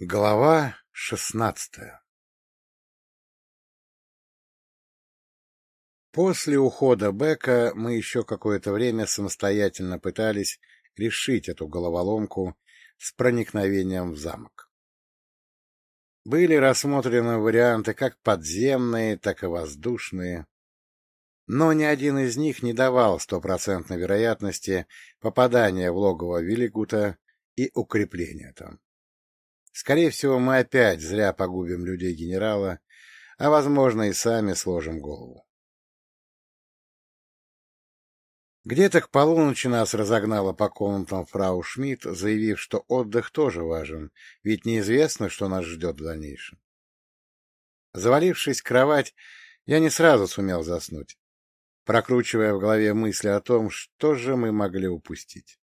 Глава шестнадцатая После ухода Бека мы еще какое-то время самостоятельно пытались решить эту головоломку с проникновением в замок. Были рассмотрены варианты как подземные, так и воздушные, но ни один из них не давал стопроцентной вероятности попадания в логово Виллигута и укрепления там. Скорее всего, мы опять зря погубим людей генерала, а, возможно, и сами сложим голову. Где-то к полуночи нас разогнала по комнатам фрау Шмидт, заявив, что отдых тоже важен, ведь неизвестно, что нас ждет в дальнейшем. Завалившись в кровать, я не сразу сумел заснуть, прокручивая в голове мысли о том, что же мы могли упустить.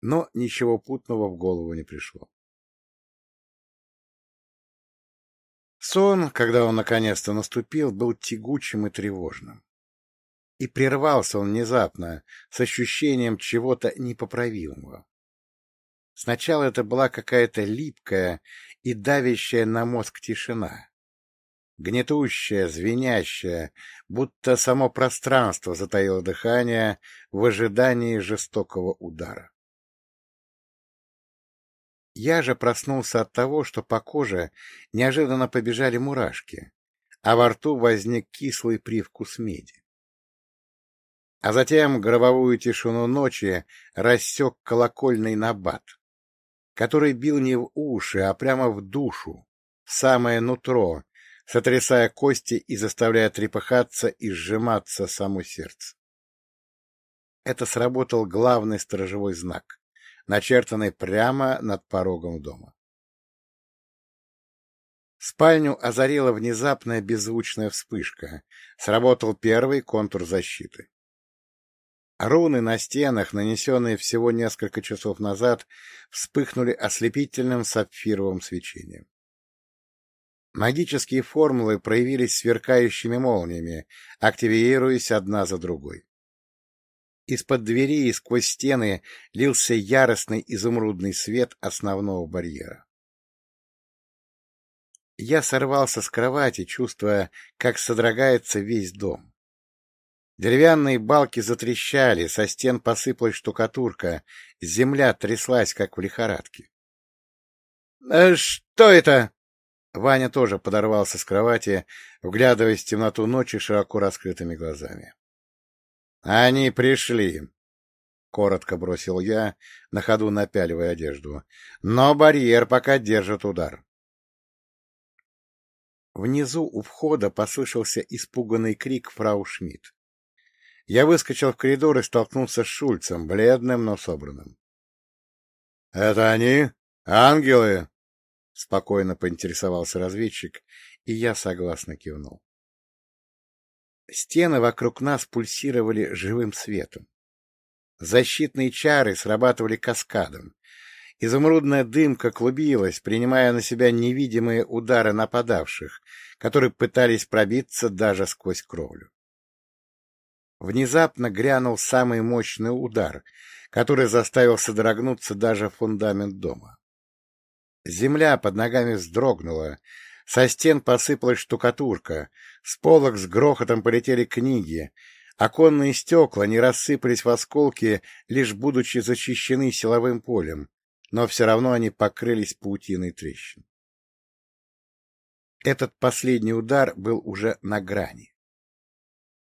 Но ничего путного в голову не пришло. Сон, когда он наконец-то наступил, был тягучим и тревожным. И прервался он внезапно, с ощущением чего-то непоправимого. Сначала это была какая-то липкая и давящая на мозг тишина. Гнетущая, звенящая, будто само пространство затаило дыхание в ожидании жестокого удара. Я же проснулся от того, что по коже неожиданно побежали мурашки, а во рту возник кислый привкус меди. А затем гробовую тишину ночи рассек колокольный набат, который бил не в уши, а прямо в душу, в самое нутро, сотрясая кости и заставляя трепыхаться и сжиматься само сердце. Это сработал главный сторожевой знак начертанный прямо над порогом дома. Спальню озарила внезапная беззвучная вспышка. Сработал первый контур защиты. Руны на стенах, нанесенные всего несколько часов назад, вспыхнули ослепительным сапфировым свечением. Магические формулы проявились сверкающими молниями, активируясь одна за другой. Из-под двери и сквозь стены лился яростный изумрудный свет основного барьера. Я сорвался с кровати, чувствуя, как содрогается весь дом. Деревянные балки затрещали, со стен посыпалась штукатурка, земля тряслась, как в лихорадке. «Э, — Что это? Ваня тоже подорвался с кровати, вглядываясь в темноту ночи широко раскрытыми глазами. — Они пришли, — коротко бросил я, на ходу напяливая одежду. — Но барьер пока держит удар. Внизу у входа послышался испуганный крик фрау Шмидт. Я выскочил в коридор и столкнулся с Шульцем, бледным, но собранным. — Это они? Ангелы? — спокойно поинтересовался разведчик, и я согласно кивнул. Стены вокруг нас пульсировали живым светом. Защитные чары срабатывали каскадом. Изумрудная дымка клубилась, принимая на себя невидимые удары нападавших, которые пытались пробиться даже сквозь кровлю. Внезапно грянул самый мощный удар, который заставил содрогнуться даже фундамент дома. Земля под ногами вздрогнула, со стен посыпалась штукатурка, с полок с грохотом полетели книги, оконные стекла не рассыпались в осколки, лишь будучи защищены силовым полем, но все равно они покрылись паутиной трещин. Этот последний удар был уже на грани.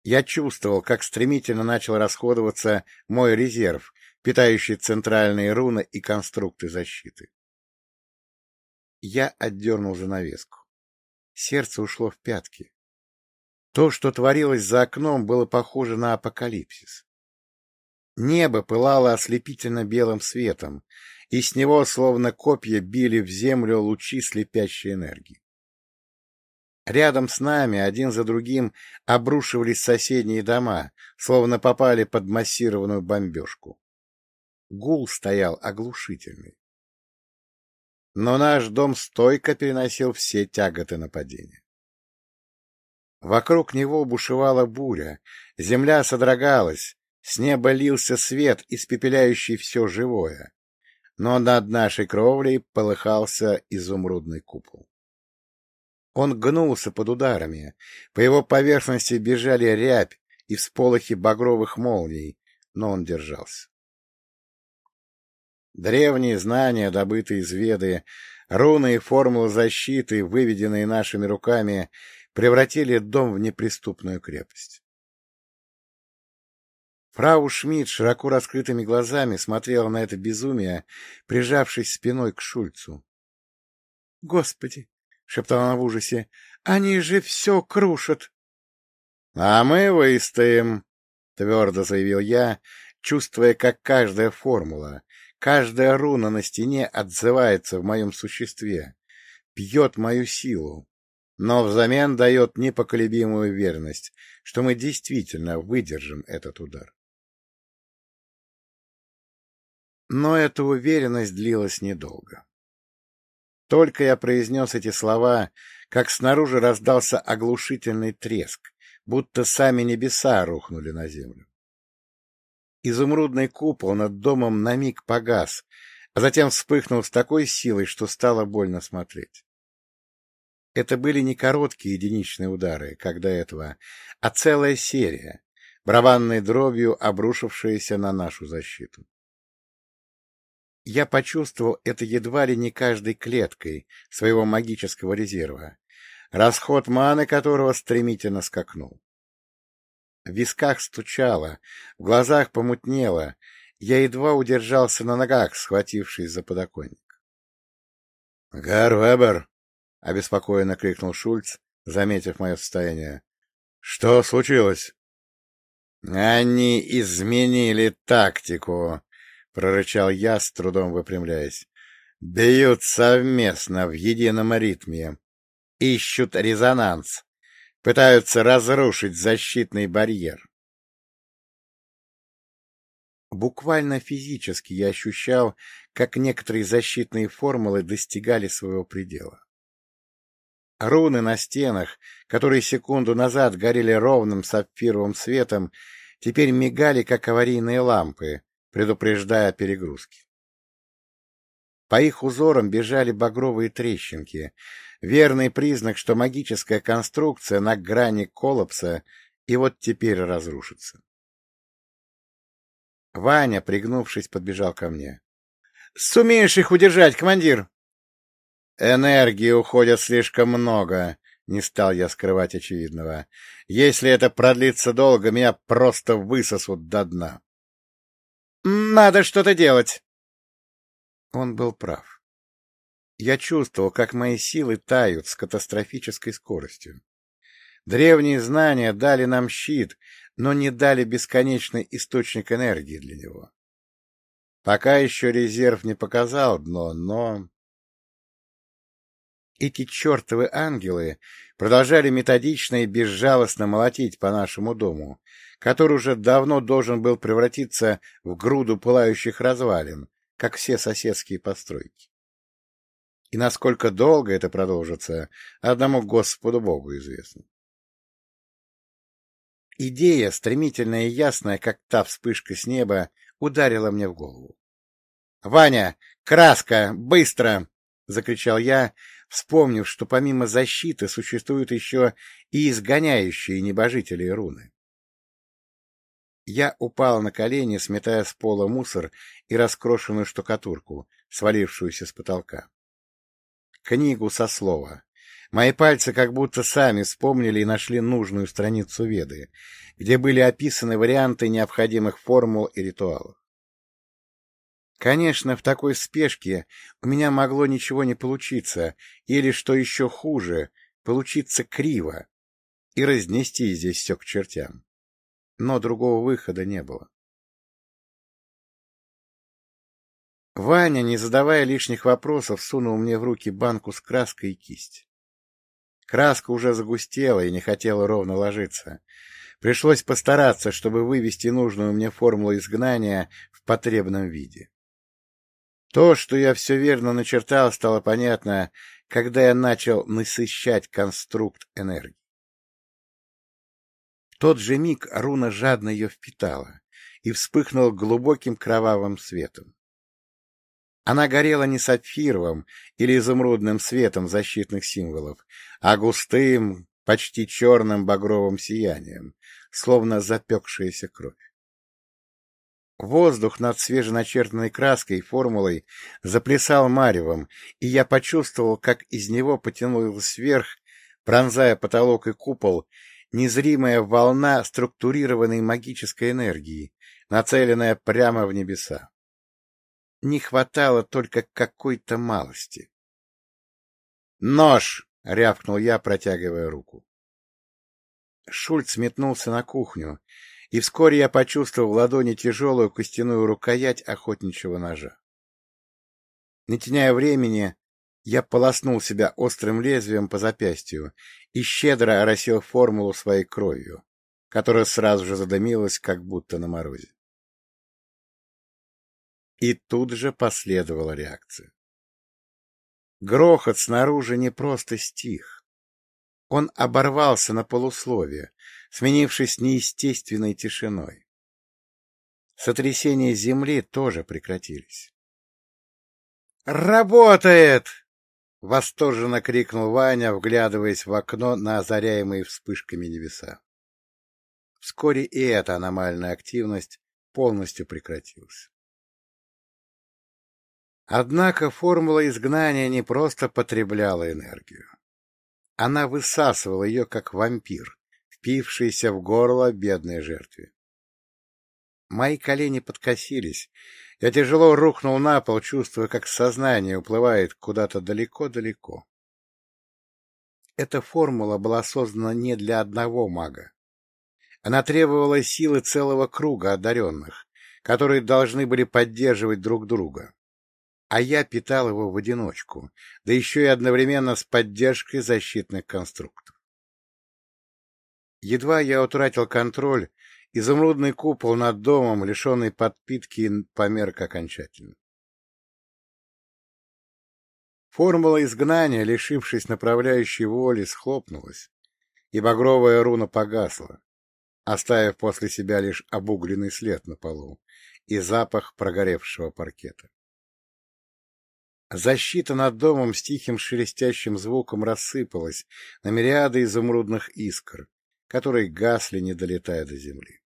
Я чувствовал, как стремительно начал расходоваться мой резерв, питающий центральные руны и конструкты защиты. Я отдернул занавеску. Сердце ушло в пятки. То, что творилось за окном, было похоже на апокалипсис. Небо пылало ослепительно белым светом, и с него, словно копья, били в землю лучи слепящей энергии. Рядом с нами, один за другим, обрушивались соседние дома, словно попали под массированную бомбежку. Гул стоял оглушительный но наш дом стойко переносил все тяготы нападения. Вокруг него бушевала буря, земля содрогалась, с неба лился свет, испепеляющий все живое. но над нашей кровлей полыхался изумрудный купол. Он гнулся под ударами, по его поверхности бежали рябь и всполохи багровых молний, но он держался. Древние знания, добытые из Веды, руны и формулы защиты, выведенные нашими руками, превратили дом в неприступную крепость. Фрау Шмидт широко раскрытыми глазами смотрела на это безумие, прижавшись спиной к Шульцу. — Господи! — шептала она в ужасе. — Они же все крушат! — А мы выстоим! — твердо заявил я, чувствуя, как каждая формула, каждая руна на стене отзывается в моем существе, пьет мою силу, но взамен дает непоколебимую уверенность, что мы действительно выдержим этот удар. Но эта уверенность длилась недолго. Только я произнес эти слова, как снаружи раздался оглушительный треск, будто сами небеса рухнули на землю. Изумрудный купол над домом на миг погас, а затем вспыхнул с такой силой, что стало больно смотреть. Это были не короткие единичные удары, как до этого, а целая серия, барабанной дробью обрушившаяся на нашу защиту. Я почувствовал это едва ли не каждой клеткой своего магического резерва, расход маны которого стремительно скакнул. В висках стучало, в глазах помутнело, я едва удержался на ногах, схватившись за подоконник. — Гар Вебер! — обеспокоенно крикнул Шульц, заметив мое состояние. — Что случилось? — Они изменили тактику, прорычал я, с трудом выпрямляясь. Бьют совместно в едином ритме. Ищут резонанс. Пытаются разрушить защитный барьер. Буквально физически я ощущал, как некоторые защитные формулы достигали своего предела. Руны на стенах, которые секунду назад горели ровным сапфировым светом, теперь мигали, как аварийные лампы, предупреждая о перегрузке. По их узорам бежали багровые трещинки, верный признак, что магическая конструкция на грани коллапса и вот теперь разрушится. Ваня, пригнувшись, подбежал ко мне. — Сумеешь их удержать, командир? — Энергии уходит слишком много, — не стал я скрывать очевидного. — Если это продлится долго, меня просто высосут до дна. Надо что-то делать. Он был прав. Я чувствовал, как мои силы тают с катастрофической скоростью. Древние знания дали нам щит, но не дали бесконечный источник энергии для него. Пока еще резерв не показал дно, но... Эти чертовы ангелы продолжали методично и безжалостно молотить по нашему дому, который уже давно должен был превратиться в груду пылающих развалин, как все соседские постройки. И насколько долго это продолжится, одному Господу Богу известно. Идея, стремительная и ясная, как та вспышка с неба, ударила мне в голову. — Ваня! Краска! Быстро! — закричал я, вспомнив, что помимо защиты существуют еще и изгоняющие небожители руны. Я упал на колени, сметая с пола мусор и раскрошенную штукатурку, свалившуюся с потолка. Книгу со слова. Мои пальцы как будто сами вспомнили и нашли нужную страницу Веды, где были описаны варианты необходимых формул и ритуалов. Конечно, в такой спешке у меня могло ничего не получиться, или, что еще хуже, получиться криво и разнести здесь все к чертям но другого выхода не было. Ваня, не задавая лишних вопросов, сунул мне в руки банку с краской и кисть. Краска уже загустела и не хотела ровно ложиться. Пришлось постараться, чтобы вывести нужную мне формулу изгнания в потребном виде. То, что я все верно начертал, стало понятно, когда я начал насыщать конструкт энергии тот же миг руна жадно ее впитала и вспыхнула глубоким кровавым светом. Она горела не сапфировым или изумрудным светом защитных символов, а густым, почти черным багровым сиянием, словно запекшаяся кровь. Воздух над свеженачертанной краской и формулой заплясал маревом, и я почувствовал, как из него потянулась вверх, пронзая потолок и купол, незримая волна структурированной магической энергии, нацеленная прямо в небеса. Не хватало только какой-то малости. «Нож!» — рявкнул я, протягивая руку. Шульц метнулся на кухню, и вскоре я почувствовал в ладони тяжелую костяную рукоять охотничьего ножа. Не теряя времени, я полоснул себя острым лезвием по запястью и щедро оросил формулу своей кровью, которая сразу же задымилась, как будто на морозе. И тут же последовала реакция. Грохот снаружи не просто стих. Он оборвался на полусловие, сменившись неестественной тишиной. Сотрясения земли тоже прекратились. «Работает!» — восторженно крикнул Ваня, вглядываясь в окно на озаряемые вспышками небеса. Вскоре и эта аномальная активность полностью прекратилась. Однако формула изгнания не просто потребляла энергию. Она высасывала ее, как вампир, впившийся в горло бедной жертве. Мои колени подкосились. Я тяжело рухнул на пол, чувствуя, как сознание уплывает куда-то далеко-далеко. Эта формула была создана не для одного мага. Она требовала силы целого круга одаренных, которые должны были поддерживать друг друга а я питал его в одиночку, да еще и одновременно с поддержкой защитных конструктов. Едва я утратил контроль, изумрудный купол над домом, лишенный подпитки, померк окончательно. Формула изгнания, лишившись направляющей воли, схлопнулась, и багровая руна погасла, оставив после себя лишь обугленный след на полу и запах прогоревшего паркета. Защита над домом с тихим шелестящим звуком рассыпалась на мириады изумрудных искр, которые гасли, не долетая до земли.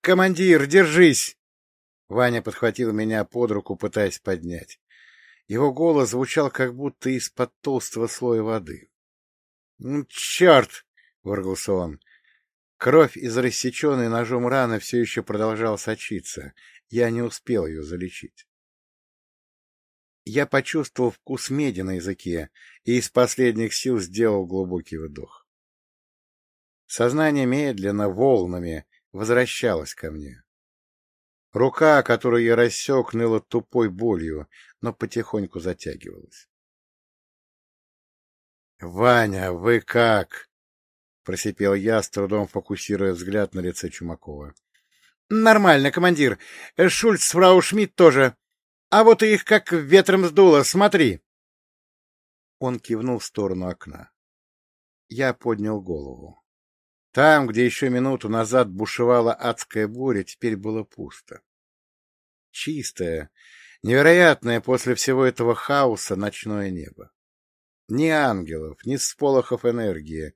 «Командир, держись!» Ваня подхватил меня под руку, пытаясь поднять. Его голос звучал как будто из-под толстого слоя воды. «Ну, черт!» — выругался он. Кровь из рассеченной ножом раны все еще продолжала сочиться. Я не успел ее залечить. Я почувствовал вкус меди на языке и из последних сил сделал глубокий вдох. Сознание медленно, волнами, возвращалось ко мне. Рука, которую я рассек, ныла тупой болью, но потихоньку затягивалась. — Ваня, вы как? — просипел я, с трудом фокусируя взгляд на лице Чумакова. — Нормально, командир. Шульц с фрау Шмидт тоже. А вот их как ветром сдуло, смотри. Он кивнул в сторону окна. Я поднял голову. Там, где еще минуту назад бушевала адская буря, теперь было пусто. Чистое, невероятное после всего этого хаоса ночное небо. Ни ангелов, ни сполохов энергии,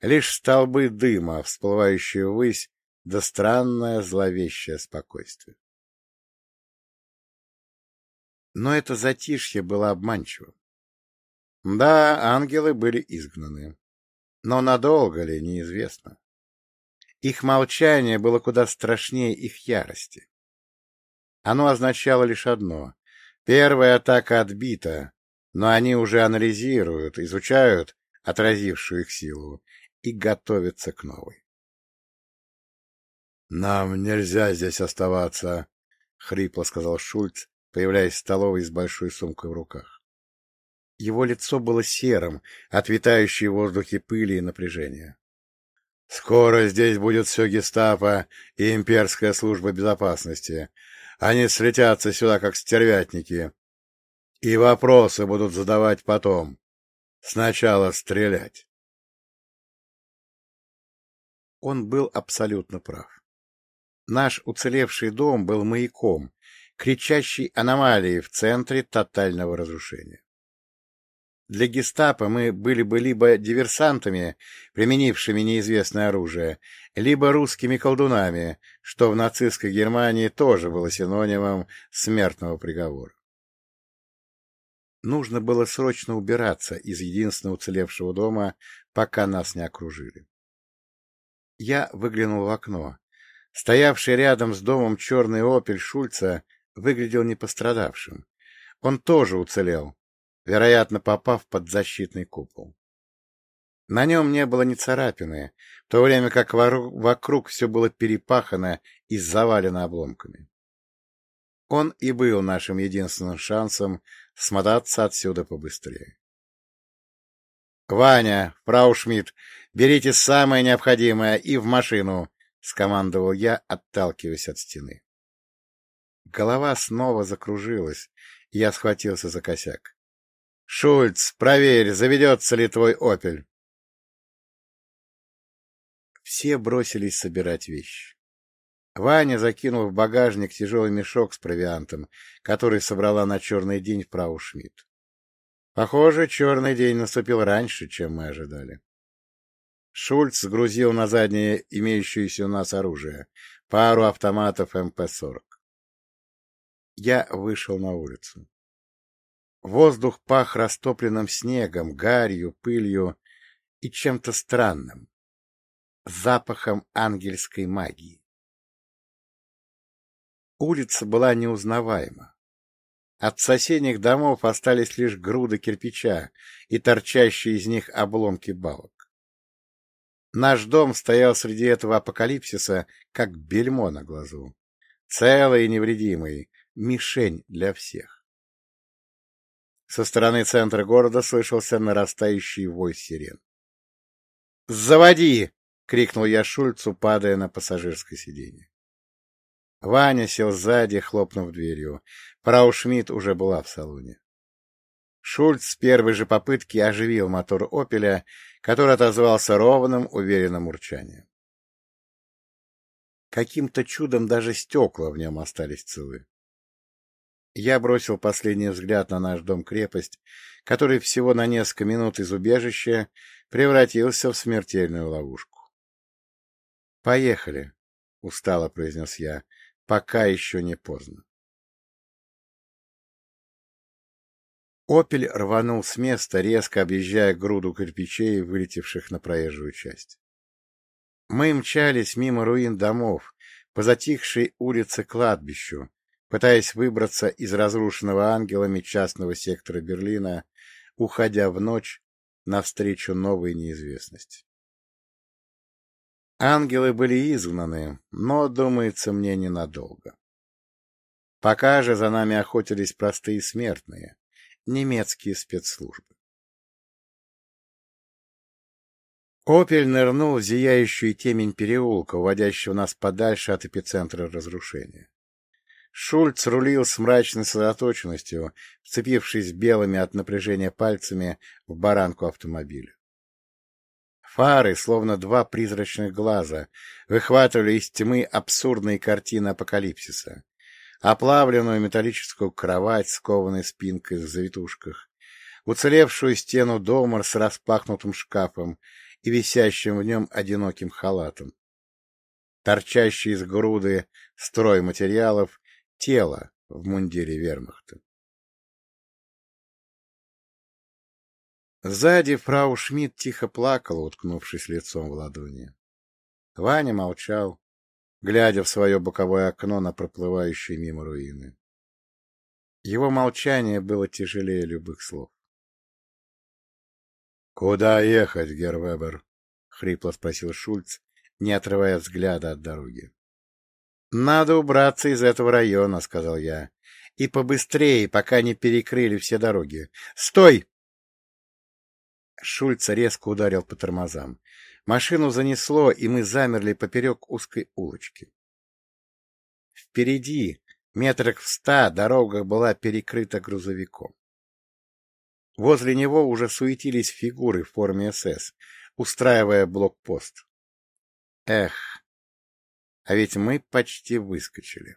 лишь столбы дыма, всплывающие ввысь, да странное зловещее спокойствие. Но это затишье было обманчивым. Да, ангелы были изгнаны. Но надолго ли, неизвестно. Их молчание было куда страшнее их ярости. Оно означало лишь одно. Первая атака отбита, но они уже анализируют, изучают отразившую их силу и готовятся к новой. — Нам нельзя здесь оставаться, — хрипло сказал Шульц, появляясь в столовой с большой сумкой в руках. Его лицо было серым, от в воздухе пыли и напряжения. — Скоро здесь будет все гестапо и имперская служба безопасности. Они слетятся сюда, как стервятники. И вопросы будут задавать потом. Сначала стрелять. Он был абсолютно прав. Наш уцелевший дом был маяком, кричащей аномалией в центре тотального разрушения. Для гестапо мы были бы либо диверсантами, применившими неизвестное оружие, либо русскими колдунами, что в нацистской Германии тоже было синонимом смертного приговора. Нужно было срочно убираться из единственного уцелевшего дома, пока нас не окружили. Я выглянул в окно. Стоявший рядом с домом черный опель Шульца выглядел не пострадавшим. Он тоже уцелел, вероятно, попав под защитный купол. На нем не было ни царапины, в то время как вокруг все было перепахано и завалено обломками. Он и был нашим единственным шансом смотаться отсюда побыстрее. — Ваня, Фраушмидт, берите самое необходимое и в машину! — скомандовал я, отталкиваясь от стены. Голова снова закружилась, и я схватился за косяк. — Шульц, проверь, заведется ли твой «Опель». Все бросились собирать вещи. Ваня закинул в багажник тяжелый мешок с провиантом, который собрала на черный день в Праушмидт. Похоже, черный день наступил раньше, чем мы ожидали. Шульц сгрузил на заднее имеющееся у нас оружие, пару автоматов МП-40. Я вышел на улицу. Воздух пах растопленным снегом, гарью, пылью и чем-то странным, запахом ангельской магии. Улица была неузнаваема. От соседних домов остались лишь груды кирпича и торчащие из них обломки балок. Наш дом стоял среди этого апокалипсиса, как бельмо на глазу. Целый и невредимый, мишень для всех. Со стороны центра города слышался нарастающий вой сирен. «Заводи!» — крикнул я Шульцу, падая на пассажирское сиденье. Ваня сел сзади, хлопнув дверью. Фрау уже была в салоне. Шульц с первой же попытки оживил мотор «Опеля», который отозвался ровным, уверенным урчанием. Каким-то чудом даже стекла в нем остались целы. Я бросил последний взгляд на наш дом-крепость, который всего на несколько минут из убежища превратился в смертельную ловушку. «Поехали», — устало произнес я пока еще не поздно. «Опель» рванул с места, резко объезжая груду кирпичей, вылетевших на проезжую часть. Мы мчались мимо руин домов, по затихшей улице кладбищу, пытаясь выбраться из разрушенного ангелами частного сектора Берлина, уходя в ночь навстречу новой неизвестности. Ангелы были изгнаны, но, думается мне, ненадолго. Пока же за нами охотились простые смертные, немецкие спецслужбы. Опель нырнул в зияющую темень переулка, уводящего нас подальше от эпицентра разрушения. Шульц рулил с мрачной сосредоточенностью, вцепившись белыми от напряжения пальцами в баранку автомобиля. Фары, словно два призрачных глаза, выхватывали из тьмы абсурдные картины апокалипсиса. Оплавленную металлическую кровать с кованой спинкой в завитушках, уцелевшую стену дома с распахнутым шкафом и висящим в нем одиноким халатом. Торчащий из груды строй материалов тело в мундире вермахта. Сзади фрау Шмидт тихо плакала, уткнувшись лицом в ладони. Ваня молчал, глядя в свое боковое окно на проплывающие мимо руины. Его молчание было тяжелее любых слов. — Куда ехать, Гервебер? — хрипло спросил Шульц, не отрывая взгляда от дороги. — Надо убраться из этого района, — сказал я. — И побыстрее, пока не перекрыли все дороги. — Стой! Шульц резко ударил по тормозам. Машину занесло, и мы замерли поперек узкой улочки. Впереди, метрах в ста, дорога была перекрыта грузовиком. Возле него уже суетились фигуры в форме СС, устраивая блокпост. Эх, а ведь мы почти выскочили.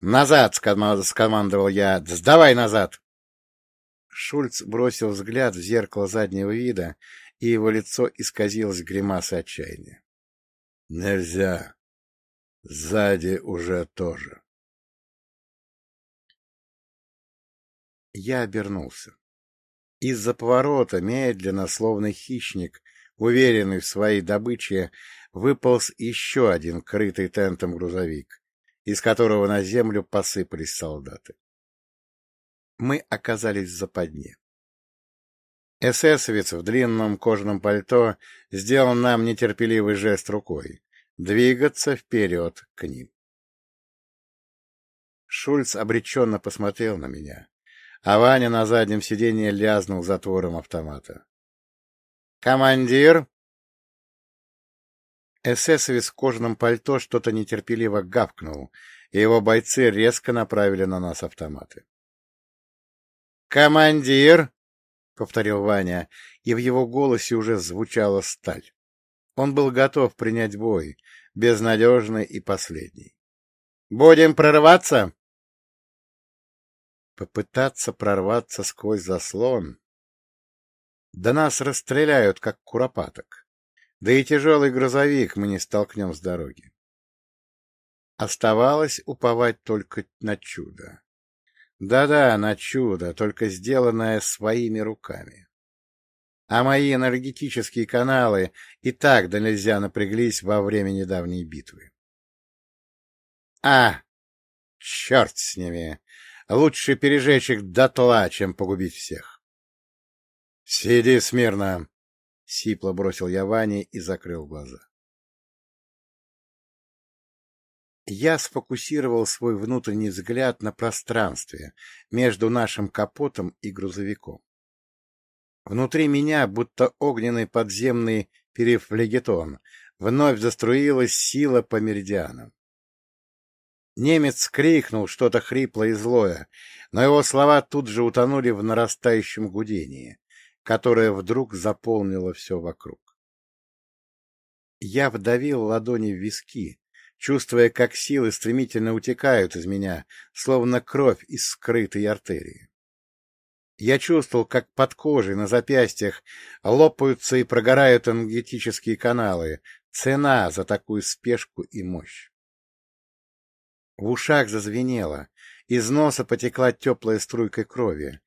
«Назад!» — скомандовал я. «Сдавай назад!» Шульц бросил взгляд в зеркало заднего вида, и его лицо исказилось гримасой отчаяния. «Нельзя. Сзади уже тоже». Я обернулся. Из-за поворота, медленно, словно хищник, уверенный в своей добыче, выполз еще один крытый тентом грузовик, из которого на землю посыпались солдаты. Мы оказались в западне. Эсэсовец в длинном кожаном пальто сделал нам нетерпеливый жест рукой — двигаться вперед к ним. Шульц обреченно посмотрел на меня а Ваня на заднем сиденье лязнул затвором автомата. «Командир!» Эсэсовец в кожаном пальто что-то нетерпеливо гавкнул, и его бойцы резко направили на нас автоматы. «Командир!» — повторил Ваня, и в его голосе уже звучала сталь. Он был готов принять бой, безнадежный и последний. «Будем прорываться?» Попытаться прорваться сквозь заслон? Да нас расстреляют, как куропаток. Да и тяжелый грузовик мы не столкнем с дороги. Оставалось уповать только на чудо. Да-да, на чудо, только сделанное своими руками. А мои энергетические каналы и так да нельзя напряглись во время недавней битвы. А, черт с ними! Лучше пережечь их дотла, чем погубить всех. — Сиди смирно! — сипло бросил я Ване и закрыл глаза. Я сфокусировал свой внутренний взгляд на пространстве между нашим капотом и грузовиком. Внутри меня, будто огненный подземный перифлегетон, вновь заструилась сила по меридианам. Немец крикнул что-то хриплое и злое, но его слова тут же утонули в нарастающем гудении, которое вдруг заполнило все вокруг. Я вдавил ладони в виски, чувствуя, как силы стремительно утекают из меня, словно кровь из скрытой артерии. Я чувствовал, как под кожей на запястьях лопаются и прогорают энергетические каналы. Цена за такую спешку и мощь. В ушах зазвенело, из носа потекла теплая струйка крови.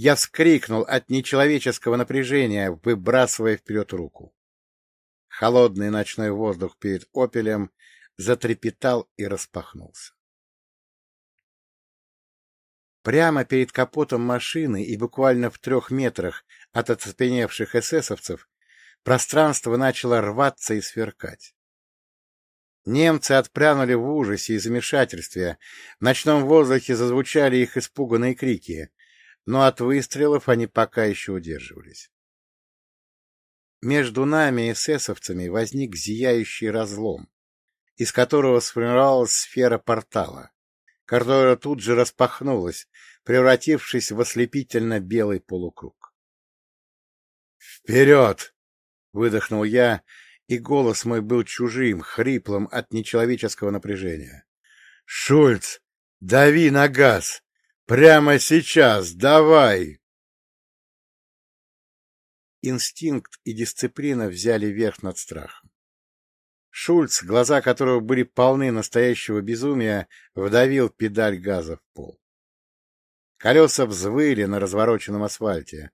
Я вскрикнул от нечеловеческого напряжения, выбрасывая вперед руку. Холодный ночной воздух перед «Опелем» затрепетал и распахнулся. Прямо перед капотом машины и буквально в трех метрах от оцепеневших эсэсовцев пространство начало рваться и сверкать. Немцы отпрянули в ужасе и замешательстве. В ночном воздухе зазвучали их испуганные крики, но от выстрелов они пока еще удерживались. Между нами и эсэсовцами возник зияющий разлом, из которого сформировалась сфера портала, которая тут же распахнулась, превратившись в ослепительно белый полукруг. «Вперед!» — выдохнул я и голос мой был чужим, хриплым от нечеловеческого напряжения. — Шульц, дави на газ! Прямо сейчас! Давай! Инстинкт и дисциплина взяли верх над страхом. Шульц, глаза которого были полны настоящего безумия, вдавил педаль газа в пол. Колеса взвыли на развороченном асфальте.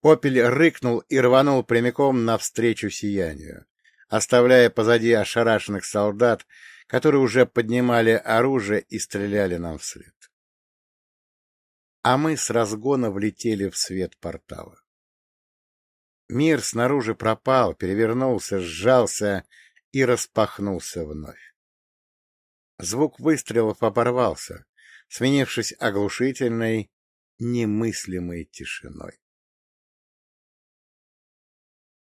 Опель рыкнул и рванул прямиком навстречу сиянию оставляя позади ошарашенных солдат, которые уже поднимали оружие и стреляли нам вслед. А мы с разгона влетели в свет портала. Мир снаружи пропал, перевернулся, сжался и распахнулся вновь. Звук выстрелов оборвался, сменившись оглушительной, немыслимой тишиной.